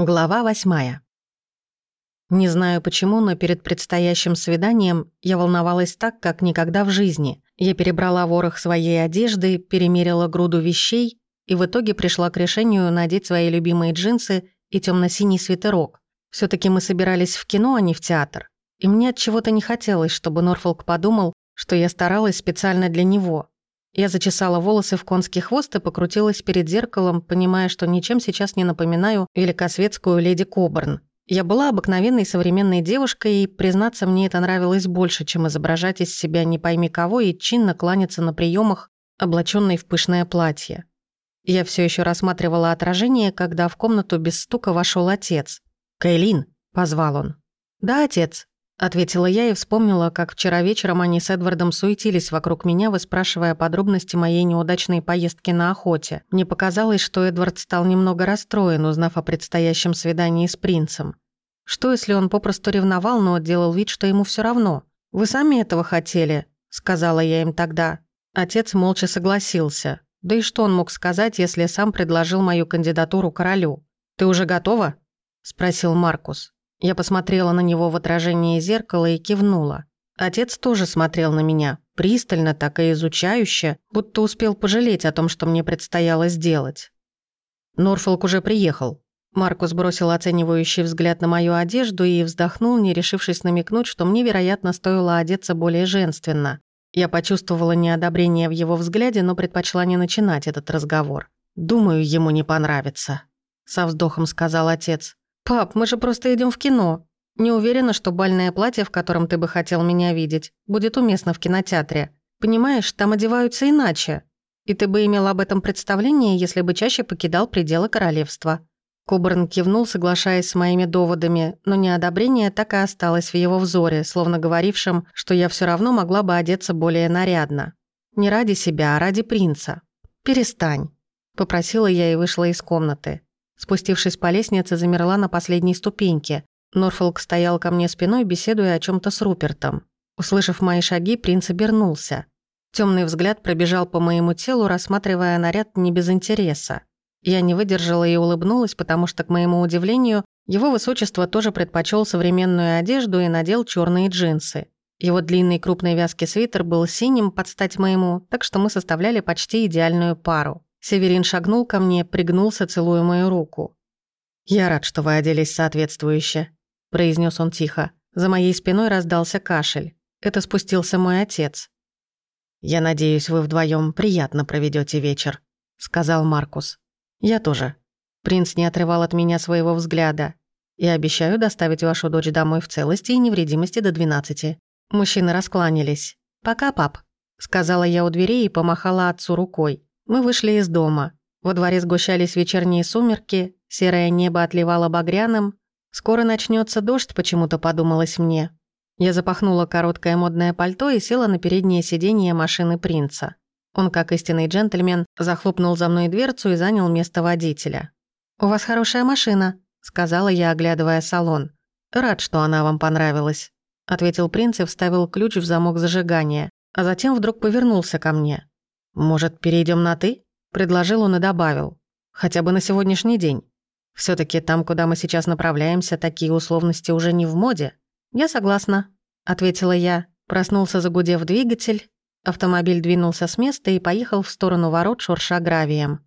Глава восьмая. Не знаю почему, но перед предстоящим свиданием я волновалась так, как никогда в жизни. Я перебрала ворох своей одежды, перемерила груду вещей и в итоге пришла к решению надеть свои любимые джинсы и темно синий свитерок. все таки мы собирались в кино, а не в театр. И мне от чего-то не хотелось, чтобы Норфолк подумал, что я старалась специально для него. Я зачесала волосы в конский хвост и покрутилась перед зеркалом, понимая, что ничем сейчас не напоминаю великосветскую леди Кобурн. Я была обыкновенной современной девушкой, и, признаться, мне это нравилось больше, чем изображать из себя не пойми кого и чинно кланяться на приемах, облаченной в пышное платье. Я все еще рассматривала отражение, когда в комнату без стука вошел отец. «Кайлин», — позвал он. «Да, отец», Ответила я и вспомнила, как вчера вечером они с Эдвардом суетились вокруг меня, выспрашивая подробности моей неудачной поездки на охоте. Мне показалось, что Эдвард стал немного расстроен, узнав о предстоящем свидании с принцем. Что, если он попросту ревновал, но делал вид, что ему все равно? «Вы сами этого хотели?» – сказала я им тогда. Отец молча согласился. Да и что он мог сказать, если сам предложил мою кандидатуру королю? «Ты уже готова?» – спросил Маркус. Я посмотрела на него в отражении зеркала и кивнула. Отец тоже смотрел на меня, пристально, так и изучающе, будто успел пожалеть о том, что мне предстояло сделать. Норфолк уже приехал. Маркус бросил оценивающий взгляд на мою одежду и вздохнул, не решившись намекнуть, что мне, вероятно, стоило одеться более женственно. Я почувствовала неодобрение в его взгляде, но предпочла не начинать этот разговор. «Думаю, ему не понравится», — со вздохом сказал отец. «Пап, мы же просто идем в кино. Не уверена, что бальное платье, в котором ты бы хотел меня видеть, будет уместно в кинотеатре. Понимаешь, там одеваются иначе. И ты бы имел об этом представление, если бы чаще покидал пределы королевства». Кобурн кивнул, соглашаясь с моими доводами, но неодобрение так и осталось в его взоре, словно говорившим, что я все равно могла бы одеться более нарядно. Не ради себя, а ради принца. «Перестань», — попросила я и вышла из комнаты. Спустившись по лестнице, замерла на последней ступеньке. Норфолк стоял ко мне спиной, беседуя о чем то с Рупертом. Услышав мои шаги, принц обернулся. Темный взгляд пробежал по моему телу, рассматривая наряд не без интереса. Я не выдержала и улыбнулась, потому что, к моему удивлению, его высочество тоже предпочел современную одежду и надел черные джинсы. Его длинный крупный вязкий свитер был синим под стать моему, так что мы составляли почти идеальную пару. Северин шагнул ко мне, пригнулся, целуя мою руку. «Я рад, что вы оделись соответствующе», — произнес он тихо. За моей спиной раздался кашель. Это спустился мой отец. «Я надеюсь, вы вдвоем приятно проведете вечер», — сказал Маркус. «Я тоже». Принц не отрывал от меня своего взгляда. «Я обещаю доставить вашу дочь домой в целости и невредимости до двенадцати». Мужчины раскланялись. «Пока, пап», — сказала я у дверей и помахала отцу рукой. Мы вышли из дома. Во дворе сгущались вечерние сумерки, серое небо отливало багряным. Скоро начнется дождь, почему-то подумалось мне. Я запахнула короткое модное пальто и села на переднее сиденье машины принца. Он, как истинный джентльмен, захлопнул за мной дверцу и занял место водителя. «У вас хорошая машина», — сказала я, оглядывая салон. «Рад, что она вам понравилась», — ответил принц и вставил ключ в замок зажигания, а затем вдруг повернулся ко мне. «Может, перейдем на «ты»?» – предложил он и добавил. «Хотя бы на сегодняшний день. все таки там, куда мы сейчас направляемся, такие условности уже не в моде». «Я согласна», – ответила я. Проснулся, загудев двигатель. Автомобиль двинулся с места и поехал в сторону ворот, шурша гравием.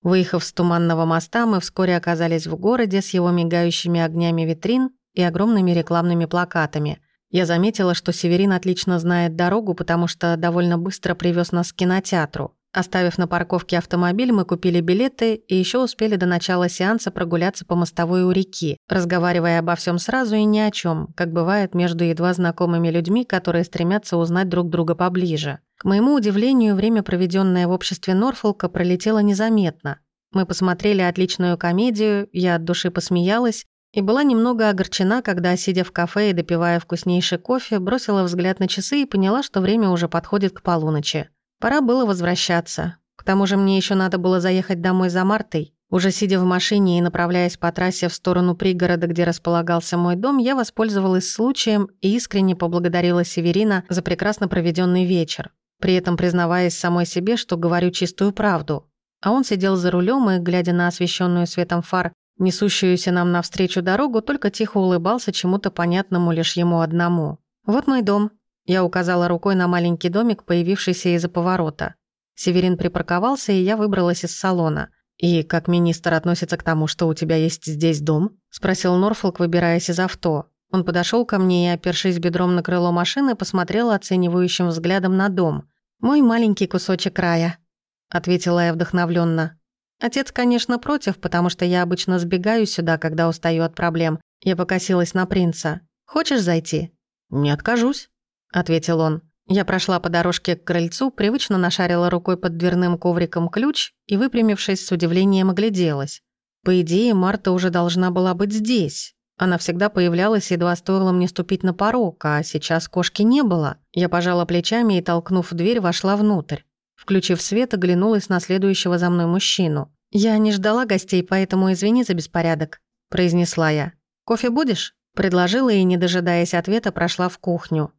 Выехав с Туманного моста, мы вскоре оказались в городе с его мигающими огнями витрин и огромными рекламными плакатами, я заметила, что Северин отлично знает дорогу, потому что довольно быстро привез нас к кинотеатру. Оставив на парковке автомобиль, мы купили билеты и еще успели до начала сеанса прогуляться по мостовой у реки, разговаривая обо всем сразу и ни о чем, как бывает между едва знакомыми людьми, которые стремятся узнать друг друга поближе. К моему удивлению, время, проведенное в обществе Норфолка, пролетело незаметно. Мы посмотрели отличную комедию, я от души посмеялась, и была немного огорчена, когда, сидя в кафе и допивая вкуснейший кофе, бросила взгляд на часы и поняла, что время уже подходит к полуночи. Пора было возвращаться. К тому же мне еще надо было заехать домой за Мартой. Уже сидя в машине и направляясь по трассе в сторону пригорода, где располагался мой дом, я воспользовалась случаем и искренне поблагодарила Северина за прекрасно проведенный вечер, при этом признаваясь самой себе, что говорю чистую правду. а он сидел за рулем и, глядя на освещенную светом фар, несущуюся нам навстречу дорогу, только тихо улыбался чему-то понятному лишь ему одному. «Вот мой дом», — я указала рукой на маленький домик, появившийся из-за поворота. Северин припарковался, и я выбралась из салона. «И как министр относится к тому, что у тебя есть здесь дом?» — спросил Норфолк, выбираясь из авто. Он подошел ко мне и, опершись бедром на крыло машины, посмотрел оценивающим взглядом на дом. «Мой маленький кусочек рая», — ответила я вдохновленно. Отец, конечно, против, потому что я обычно сбегаю сюда, когда устаю от проблем. Я покосилась на принца. «Хочешь зайти?» «Не откажусь», — ответил он. Я прошла по дорожке к крыльцу, привычно нашарила рукой под дверным ковриком ключ и, выпрямившись, с удивлением огляделась. По идее, Марта уже должна была быть здесь. Она всегда появлялась, едва стоило мне ступить на порог, а сейчас кошки не было. Я пожала плечами и, толкнув дверь, вошла внутрь. Включив свет, оглянулась на следующего за мной мужчину. «Я не ждала гостей, поэтому извини за беспорядок», – произнесла я. «Кофе будешь?» – предложила и, не дожидаясь ответа, прошла в кухню.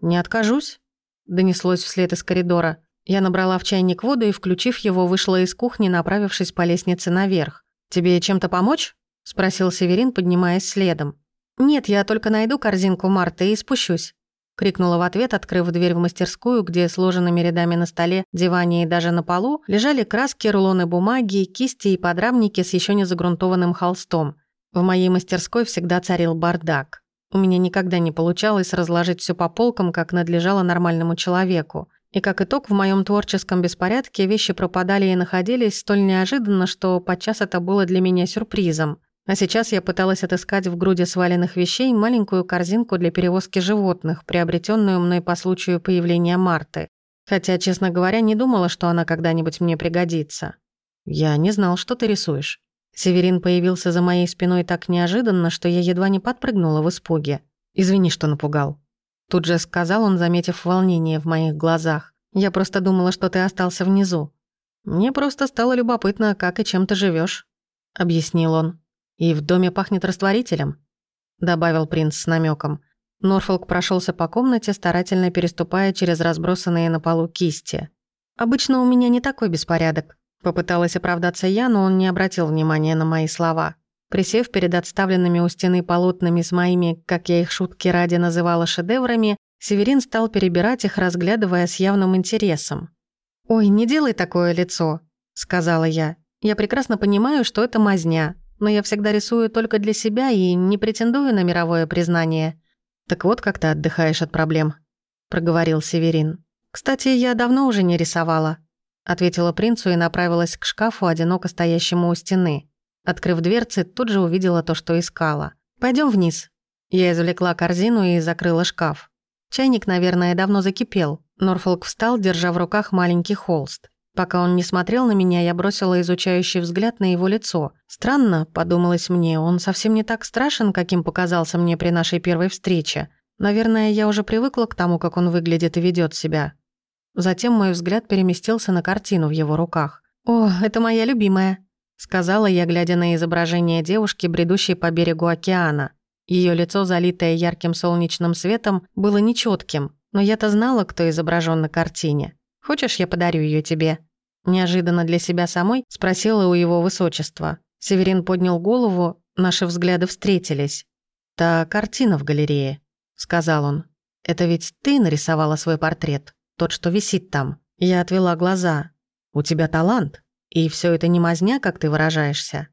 «Не откажусь», – донеслось вслед из коридора. Я набрала в чайник воду и, включив его, вышла из кухни, направившись по лестнице наверх. «Тебе чем-то помочь?» – спросил Северин, поднимаясь следом. «Нет, я только найду корзинку Марты и спущусь» крикнула в ответ, открыв дверь в мастерскую, где сложенными рядами на столе, диване и даже на полу лежали краски, рулоны бумаги, кисти и подрамники с еще не загрунтованным холстом. В моей мастерской всегда царил бардак. У меня никогда не получалось разложить все по полкам, как надлежало нормальному человеку. И как итог, в моем творческом беспорядке вещи пропадали и находились столь неожиданно, что подчас это было для меня сюрпризом. А сейчас я пыталась отыскать в груди сваленных вещей маленькую корзинку для перевозки животных, приобретенную мной по случаю появления Марты. Хотя, честно говоря, не думала, что она когда-нибудь мне пригодится. Я не знал, что ты рисуешь. Северин появился за моей спиной так неожиданно, что я едва не подпрыгнула в испуге. Извини, что напугал. Тут же сказал он, заметив волнение в моих глазах. Я просто думала, что ты остался внизу. Мне просто стало любопытно, как и чем ты живешь, объяснил он. «И в доме пахнет растворителем», — добавил принц с намеком. Норфолк прошелся по комнате, старательно переступая через разбросанные на полу кисти. «Обычно у меня не такой беспорядок», — попыталась оправдаться я, но он не обратил внимания на мои слова. Присев перед отставленными у стены полотнами с моими, как я их шутки ради называла, шедеврами, Северин стал перебирать их, разглядывая с явным интересом. «Ой, не делай такое лицо», — сказала я. «Я прекрасно понимаю, что это мазня, но я всегда рисую только для себя и не претендую на мировое признание. Так вот, как ты отдыхаешь от проблем, проговорил Северин. Кстати, я давно уже не рисовала, ответила принцу и направилась к шкафу, одиноко стоящему у стены. Открыв дверцы, тут же увидела то, что искала. Пойдем вниз. Я извлекла корзину и закрыла шкаф. Чайник, наверное, давно закипел. Норфолк встал, держа в руках маленький холст. Пока он не смотрел на меня, я бросила изучающий взгляд на его лицо. Странно, подумалось мне, он совсем не так страшен, каким показался мне при нашей первой встрече. Наверное, я уже привыкла к тому, как он выглядит и ведет себя. Затем мой взгляд переместился на картину в его руках. «О, это моя любимая», — сказала я, глядя на изображение девушки, бредущей по берегу океана. Ее лицо, залитое ярким солнечным светом, было нечетким, но я-то знала, кто изображен на картине. Хочешь, я подарю ее тебе?» Неожиданно для себя самой спросила у его высочества. Северин поднял голову, наши взгляды встретились. «Та картина в галерее», — сказал он. «Это ведь ты нарисовала свой портрет, тот, что висит там». Я отвела глаза. «У тебя талант, и все это не мазня, как ты выражаешься».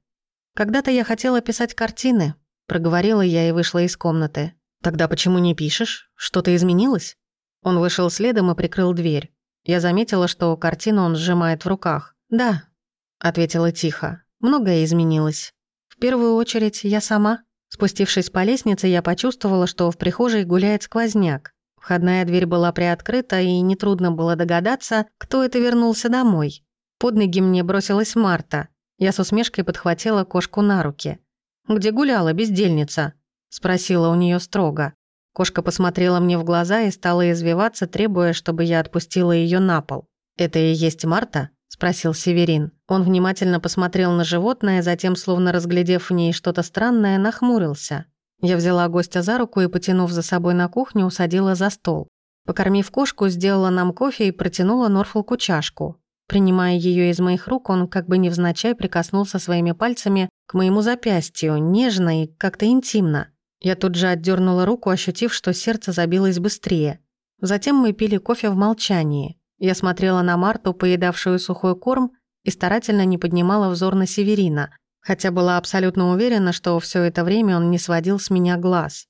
«Когда-то я хотела писать картины», — проговорила я и вышла из комнаты. «Тогда почему не пишешь? Что-то изменилось?» Он вышел следом и прикрыл дверь. Я заметила, что картину он сжимает в руках. «Да», — ответила тихо. «Многое изменилось. В первую очередь я сама». Спустившись по лестнице, я почувствовала, что в прихожей гуляет сквозняк. Входная дверь была приоткрыта, и нетрудно было догадаться, кто это вернулся домой. Под ноги мне бросилась Марта. Я с усмешкой подхватила кошку на руки. «Где гуляла, бездельница?» — спросила у нее строго. Кошка посмотрела мне в глаза и стала извиваться, требуя, чтобы я отпустила ее на пол. «Это и есть Марта?» – спросил Северин. Он внимательно посмотрел на животное, затем, словно разглядев в ней что-то странное, нахмурился. Я взяла гостя за руку и, потянув за собой на кухню, усадила за стол. Покормив кошку, сделала нам кофе и протянула Норфолку чашку. Принимая ее из моих рук, он как бы невзначай прикоснулся своими пальцами к моему запястью, нежно и как-то интимно. Я тут же отдернула руку, ощутив, что сердце забилось быстрее. Затем мы пили кофе в молчании. Я смотрела на Марту, поедавшую сухой корм, и старательно не поднимала взор на Северина, хотя была абсолютно уверена, что все это время он не сводил с меня глаз.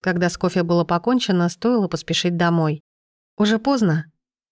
Когда с кофе было покончено, стоило поспешить домой. «Уже поздно»,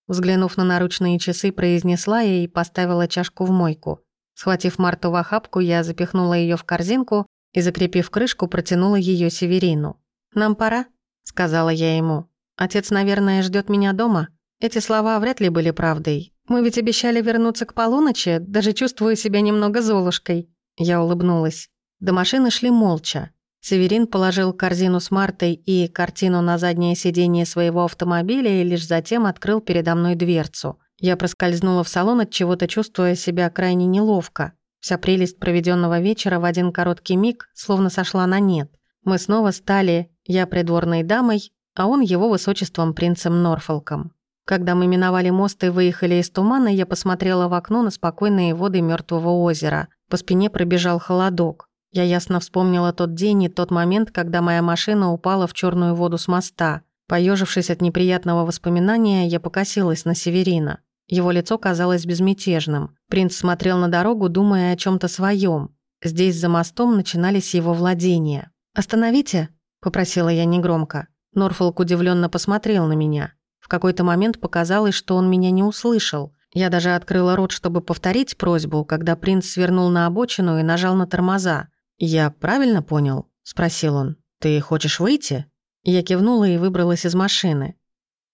взглянув на наручные часы, произнесла я и поставила чашку в мойку. Схватив Марту в охапку, я запихнула ее в корзинку и, закрепив крышку, протянула ее Северину. «Нам пора», — сказала я ему. «Отец, наверное, ждет меня дома». Эти слова вряд ли были правдой. Мы ведь обещали вернуться к полуночи, даже чувствую себя немного золушкой. Я улыбнулась. До машины шли молча. Северин положил корзину с Мартой и картину на заднее сиденье своего автомобиля и лишь затем открыл передо мной дверцу. Я проскользнула в салон от чего-то, чувствуя себя крайне неловко. Вся прелесть проведенного вечера в один короткий миг словно сошла на нет. Мы снова стали я придворной дамой, а он его высочеством принцем Норфолком. Когда мы миновали мост и выехали из тумана, я посмотрела в окно на спокойные воды мертвого озера. По спине пробежал холодок. Я ясно вспомнила тот день и тот момент, когда моя машина упала в черную воду с моста. Поежившись от неприятного воспоминания, я покосилась на Северина. Его лицо казалось безмятежным. Принц смотрел на дорогу, думая о чем то своем. Здесь за мостом начинались его владения. «Остановите», — попросила я негромко. Норфолк удивленно посмотрел на меня. В какой-то момент показалось, что он меня не услышал. Я даже открыла рот, чтобы повторить просьбу, когда принц свернул на обочину и нажал на тормоза. «Я правильно понял?» — спросил он. «Ты хочешь выйти?» Я кивнула и выбралась из машины.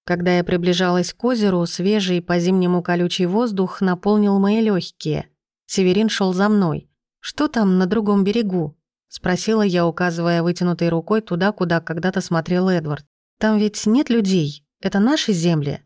Когда я приближалась к озеру, свежий по-зимнему колючий воздух наполнил мои легкие. Северин шел за мной. «Что там на другом берегу?» — спросила я, указывая вытянутой рукой туда, куда когда-то смотрел Эдвард. «Там ведь нет людей. Это наши земли».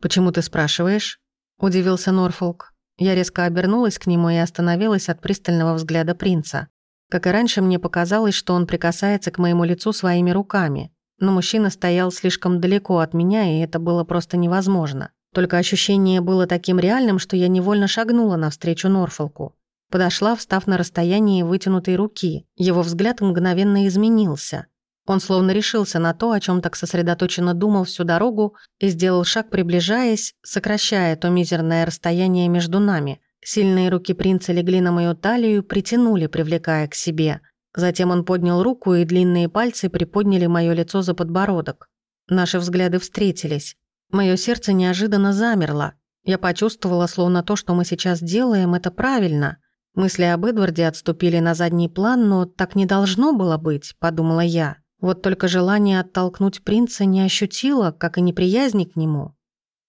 «Почему ты спрашиваешь?» — удивился Норфолк. Я резко обернулась к нему и остановилась от пристального взгляда принца. Как и раньше, мне показалось, что он прикасается к моему лицу своими руками но мужчина стоял слишком далеко от меня, и это было просто невозможно. Только ощущение было таким реальным, что я невольно шагнула навстречу Норфолку. Подошла, встав на расстоянии вытянутой руки. Его взгляд мгновенно изменился. Он словно решился на то, о чем так сосредоточенно думал всю дорогу, и сделал шаг, приближаясь, сокращая то мизерное расстояние между нами. Сильные руки принца легли на мою талию, притянули, привлекая к себе – Затем он поднял руку, и длинные пальцы приподняли моё лицо за подбородок. Наши взгляды встретились. Моё сердце неожиданно замерло. Я почувствовала, словно то, что мы сейчас делаем, это правильно. Мысли об Эдварде отступили на задний план, но так не должно было быть, подумала я. Вот только желание оттолкнуть принца не ощутила, как и неприязни к нему.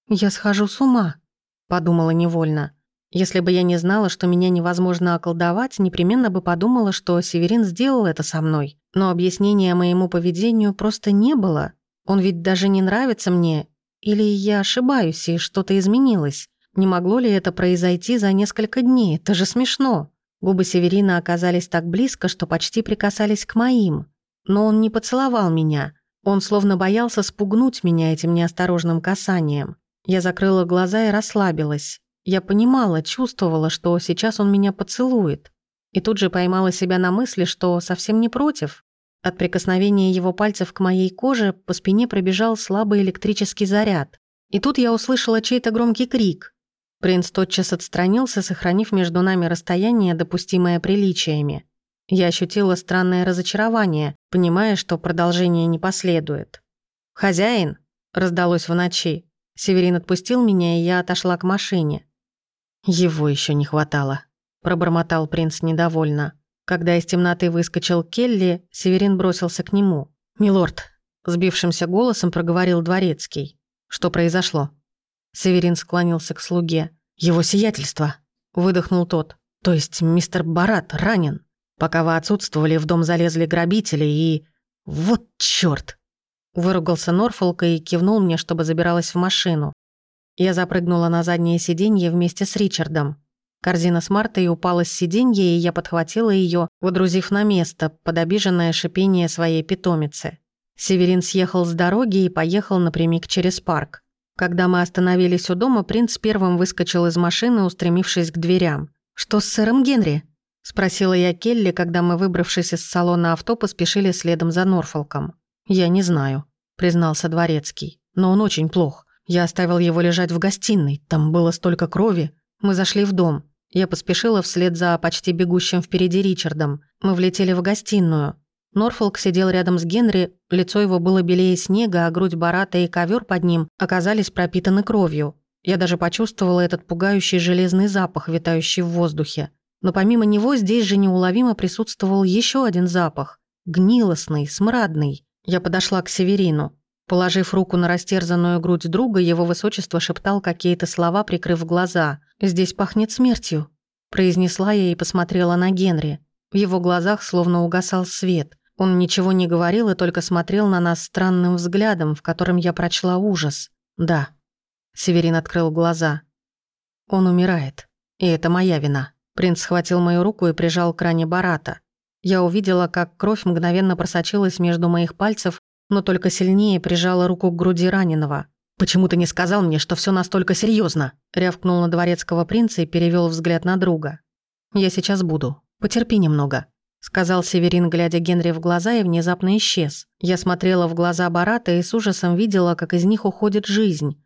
«Я схожу с ума», — подумала невольно. Если бы я не знала, что меня невозможно околдовать, непременно бы подумала, что Северин сделал это со мной. Но объяснения моему поведению просто не было. Он ведь даже не нравится мне. Или я ошибаюсь, и что-то изменилось. Не могло ли это произойти за несколько дней? Это же смешно. Губы Северина оказались так близко, что почти прикасались к моим. Но он не поцеловал меня. Он словно боялся спугнуть меня этим неосторожным касанием. Я закрыла глаза и расслабилась. Я понимала, чувствовала, что сейчас он меня поцелует. И тут же поймала себя на мысли, что совсем не против. От прикосновения его пальцев к моей коже по спине пробежал слабый электрический заряд. И тут я услышала чей-то громкий крик. Принц тотчас отстранился, сохранив между нами расстояние, допустимое приличиями. Я ощутила странное разочарование, понимая, что продолжение не последует. «Хозяин!» — раздалось в ночи. Северин отпустил меня, и я отошла к машине. «Его еще не хватало», — пробормотал принц недовольно. Когда из темноты выскочил Келли, Северин бросился к нему. «Милорд», — сбившимся голосом проговорил дворецкий. «Что произошло?» Северин склонился к слуге. «Его сиятельство», — выдохнул тот. «То есть мистер Барат ранен. Пока вы отсутствовали, в дом залезли грабители и... Вот чёрт!» Выругался Норфолк и кивнул мне, чтобы забиралась в машину. Я запрыгнула на заднее сиденье вместе с Ричардом. Корзина с Мартой упала с сиденья, и я подхватила ее, водрузив на место, под обиженное шипение своей питомицы. Северин съехал с дороги и поехал напрямик через парк. Когда мы остановились у дома, принц первым выскочил из машины, устремившись к дверям. «Что с сэром Генри?» – спросила я Келли, когда мы, выбравшись из салона авто, поспешили следом за Норфолком. «Я не знаю», – признался Дворецкий. «Но он очень плох. Я оставил его лежать в гостиной. Там было столько крови. Мы зашли в дом. Я поспешила вслед за почти бегущим впереди Ричардом. Мы влетели в гостиную. Норфолк сидел рядом с Генри, лицо его было белее снега, а грудь Барата и ковер под ним оказались пропитаны кровью. Я даже почувствовала этот пугающий железный запах, витающий в воздухе. Но помимо него здесь же неуловимо присутствовал еще один запах. Гнилостный, смрадный. Я подошла к Северину. Положив руку на растерзанную грудь друга, его высочество шептал какие-то слова, прикрыв глаза. «Здесь пахнет смертью», – произнесла я и посмотрела на Генри. В его глазах словно угасал свет. Он ничего не говорил и только смотрел на нас странным взглядом, в котором я прочла ужас. «Да». Северин открыл глаза. «Он умирает. И это моя вина». Принц схватил мою руку и прижал к ране Барата. Я увидела, как кровь мгновенно просочилась между моих пальцев, но только сильнее прижала руку к груди раненого. «Почему ты не сказал мне, что все настолько серьезно? рявкнул на дворецкого принца и перевел взгляд на друга. «Я сейчас буду. Потерпи немного», — сказал Северин, глядя Генри в глаза, и внезапно исчез. Я смотрела в глаза Барата и с ужасом видела, как из них уходит жизнь.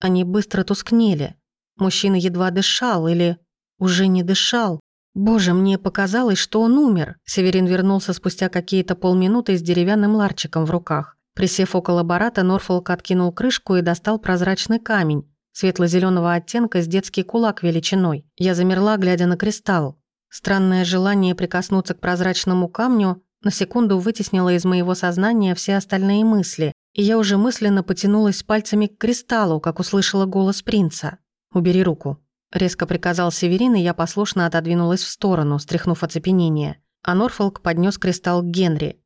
Они быстро тускнели. Мужчина едва дышал или уже не дышал. Боже, мне показалось, что он умер. Северин вернулся спустя какие-то полминуты с деревянным ларчиком в руках. Присев около барата, Норфолк откинул крышку и достал прозрачный камень, светло зеленого оттенка с детский кулак величиной. Я замерла, глядя на кристалл. Странное желание прикоснуться к прозрачному камню на секунду вытеснило из моего сознания все остальные мысли, и я уже мысленно потянулась пальцами к кристаллу, как услышала голос принца. «Убери руку», — резко приказал Северин, и я послушно отодвинулась в сторону, стряхнув оцепенение. А Норфолк поднес кристалл к Генри.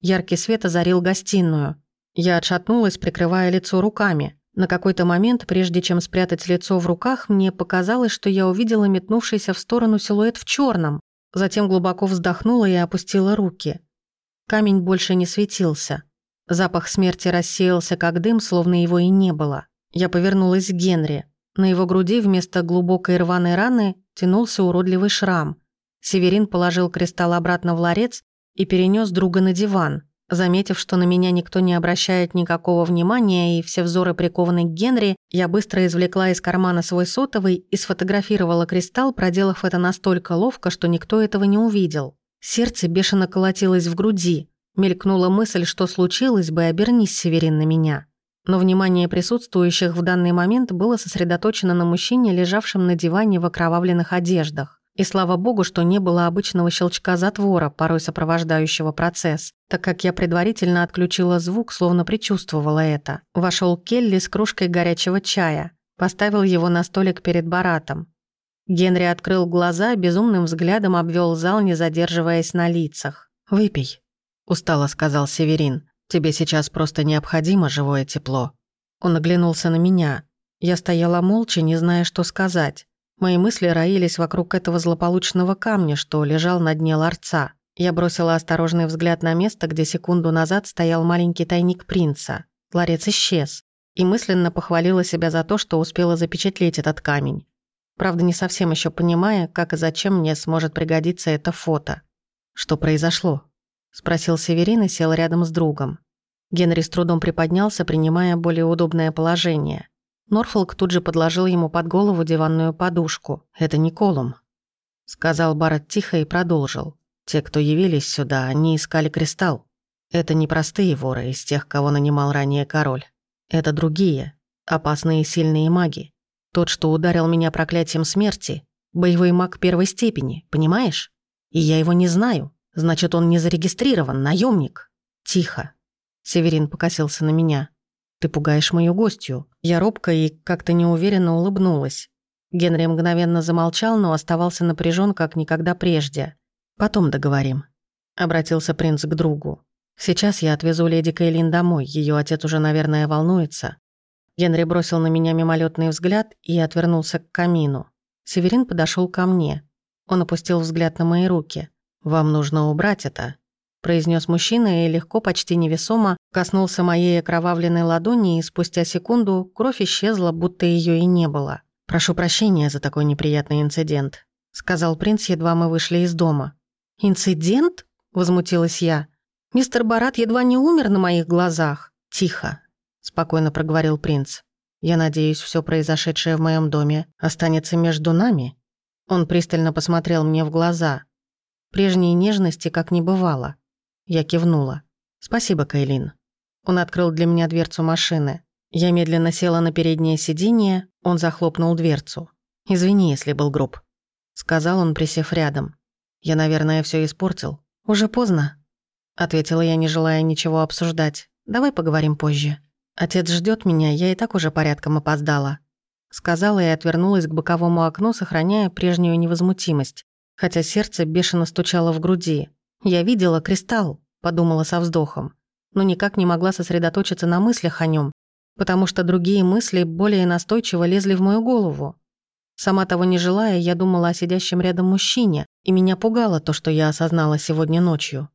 Яркий свет озарил гостиную. Я отшатнулась, прикрывая лицо руками. На какой-то момент, прежде чем спрятать лицо в руках, мне показалось, что я увидела метнувшийся в сторону силуэт в черном. Затем глубоко вздохнула и опустила руки. Камень больше не светился. Запах смерти рассеялся, как дым, словно его и не было. Я повернулась к Генри. На его груди вместо глубокой рваной раны тянулся уродливый шрам. Северин положил кристалл обратно в ларец и перенес друга на диван. Заметив, что на меня никто не обращает никакого внимания и все взоры прикованы к Генри, я быстро извлекла из кармана свой сотовый и сфотографировала кристалл, проделав это настолько ловко, что никто этого не увидел. Сердце бешено колотилось в груди. Мелькнула мысль, что случилось бы, обернись Северин на меня. Но внимание присутствующих в данный момент было сосредоточено на мужчине, лежавшем на диване в окровавленных одеждах. И слава богу, что не было обычного щелчка затвора, порой сопровождающего процесс, так как я предварительно отключила звук, словно предчувствовала это. Вошел Келли с кружкой горячего чая, поставил его на столик перед Баратом. Генри открыл глаза, безумным взглядом обвел зал, не задерживаясь на лицах. «Выпей», – устало сказал Северин. «Тебе сейчас просто необходимо живое тепло». Он оглянулся на меня. Я стояла молча, не зная, что сказать. Мои мысли роились вокруг этого злополучного камня, что лежал на дне ларца. Я бросила осторожный взгляд на место, где секунду назад стоял маленький тайник принца. Ларец исчез. И мысленно похвалила себя за то, что успела запечатлеть этот камень. Правда, не совсем еще понимая, как и зачем мне сможет пригодиться это фото. «Что произошло?» – спросил Северин и сел рядом с другом. Генри с трудом приподнялся, принимая более удобное положение. Норфолк тут же подложил ему под голову диванную подушку. «Это не Колум», — сказал Барретт тихо и продолжил. «Те, кто явились сюда, они искали кристалл. Это не простые воры из тех, кого нанимал ранее король. Это другие, опасные и сильные маги. Тот, что ударил меня проклятием смерти, боевой маг первой степени, понимаешь? И я его не знаю. Значит, он не зарегистрирован, наемник. Тихо. Северин покосился на меня. «Ты пугаешь мою гостью». Я робко и как-то неуверенно улыбнулась. Генри мгновенно замолчал, но оставался напряжен, как никогда прежде. «Потом договорим», — обратился принц к другу. «Сейчас я отвезу леди Кейлин домой, ее отец уже, наверное, волнуется». Генри бросил на меня мимолетный взгляд и отвернулся к камину. Северин подошел ко мне. Он опустил взгляд на мои руки. «Вам нужно убрать это», произнес мужчина и легко, почти невесомо, коснулся моей окровавленной ладони, и спустя секунду кровь исчезла, будто ее и не было. «Прошу прощения за такой неприятный инцидент», — сказал принц, едва мы вышли из дома. «Инцидент?» — возмутилась я. «Мистер Барат едва не умер на моих глазах». «Тихо», — спокойно проговорил принц. «Я надеюсь, все произошедшее в моем доме останется между нами?» Он пристально посмотрел мне в глаза. Прежней нежности как не бывало. Я кивнула. «Спасибо, Кайлин». Он открыл для меня дверцу машины. Я медленно села на переднее сиденье, он захлопнул дверцу. «Извини, если был груб», — сказал он, присев рядом. «Я, наверное, все испортил. Уже поздно», — ответила я, не желая ничего обсуждать. «Давай поговорим позже. Отец ждет меня, я и так уже порядком опоздала». Сказала и отвернулась к боковому окну, сохраняя прежнюю невозмутимость, хотя сердце бешено стучало в груди. «Я видела кристалл», — подумала со вздохом, но никак не могла сосредоточиться на мыслях о нем, потому что другие мысли более настойчиво лезли в мою голову. Сама того не желая, я думала о сидящем рядом мужчине, и меня пугало то, что я осознала сегодня ночью.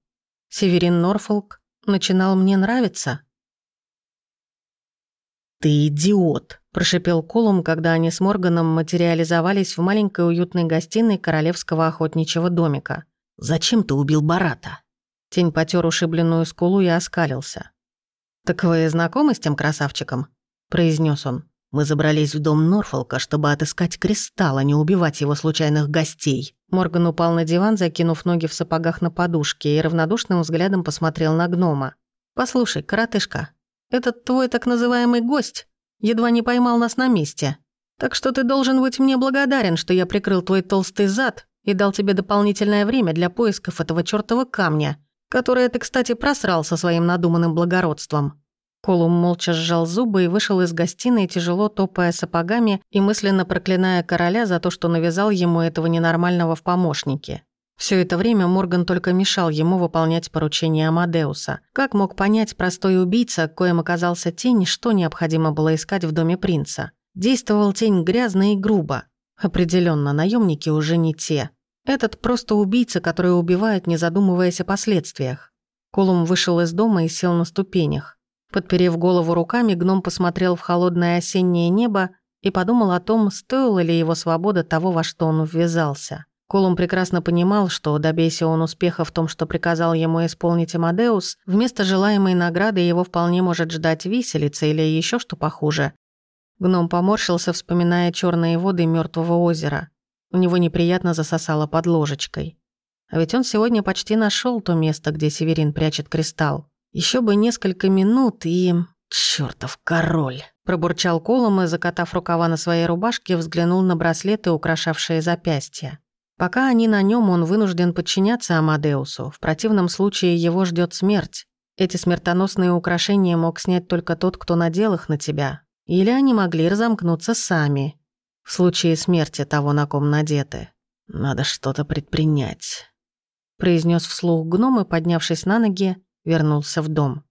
Северин Норфолк начинал мне нравиться. «Ты идиот!» – прошипел Колум, когда они с Морганом материализовались в маленькой уютной гостиной королевского охотничьего домика. «Зачем ты убил Барата?» Тень потер ушибленную скулу и оскалился. «Так вы знакомы с тем красавчиком?» – произнес он. «Мы забрались в дом Норфолка, чтобы отыскать кристалл, а не убивать его случайных гостей». Морган упал на диван, закинув ноги в сапогах на подушке, и равнодушным взглядом посмотрел на гнома. «Послушай, коротышка, этот твой так называемый гость едва не поймал нас на месте. Так что ты должен быть мне благодарен, что я прикрыл твой толстый зад и дал тебе дополнительное время для поисков этого чёртова камня, которое ты, кстати, просрал со своим надуманным благородством». Колум молча сжал зубы и вышел из гостиной, тяжело топая сапогами и мысленно проклиная короля за то, что навязал ему этого ненормального в помощнике. Все это время Морган только мешал ему выполнять поручения Амадеуса. Как мог понять простой убийца, коим оказался тень, что необходимо было искать в доме принца? Действовал тень грязно и грубо. Определенно, наемники уже не те. Этот просто убийца, который убивает, не задумываясь о последствиях. Колум вышел из дома и сел на ступенях. Подперев голову руками, гном посмотрел в холодное осеннее небо и подумал о том, стоила ли его свобода того, во что он ввязался. Колум прекрасно понимал, что, добейся он успеха в том, что приказал ему исполнить Амадеус, вместо желаемой награды его вполне может ждать виселица или еще что похуже. Гном поморщился, вспоминая черные воды мертвого озера. У него неприятно засосало под ложечкой. А ведь он сегодня почти нашел то место, где Северин прячет кристалл. Еще бы несколько минут и... чертов король!» Пробурчал колом и, закатав рукава на своей рубашке, взглянул на браслеты, украшавшие запястья. Пока они на нем, он вынужден подчиняться Амадеусу. В противном случае его ждет смерть. Эти смертоносные украшения мог снять только тот, кто надел их на тебя. Или они могли разомкнуться сами, в случае смерти того, на ком надеты. Надо что-то предпринять. Произнес вслух гном и, поднявшись на ноги, вернулся в дом.